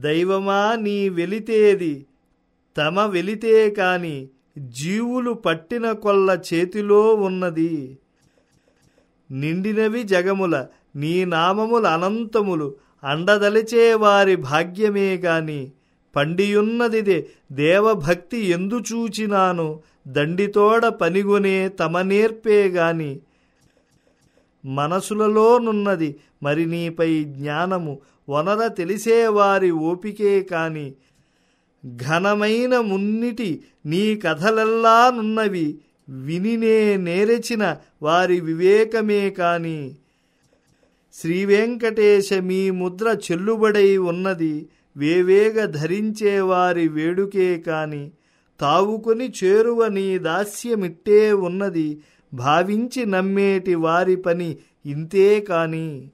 దైవమా నీ వెలితేది? తమ వెలితే కాని జీవులు పట్టిన కొల్ల చేతిలో ఉన్నది. నిండినవి జగముల నీ నామముల అనంతములు. అండదలిచేవారి భాగ్యమే గాని పండియున్నదిదే. దేవభక్తి ఎందు చూచినాను. దండితోడ పనిగొనే తమ నేర్పే గాని మనసులలోనున్నది. మరి నీపై జ్ఞానము వనర తెలిసేవారి ఓపికే కాని ఘనమైన మున్నిటి నీ కథలెల్లానున్నవి వినినే నేరచిన వారి వివేకమే కాని. శ్రీవెంకటేశ మీ ముద్ర చెల్లుబడై ఉన్నది వేవేగ ధరించేవారి వేడుకే కాని. తావుకొని చేరువ నీ దాస్యమిట్టే ఉన్నది భావించి నమ్మేటి వారి పని ఇంతే కాని